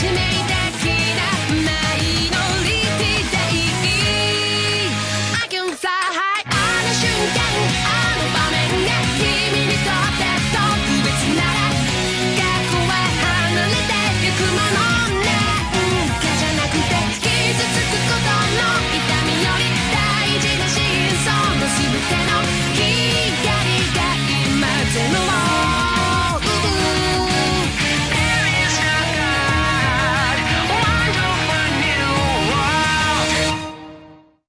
to me.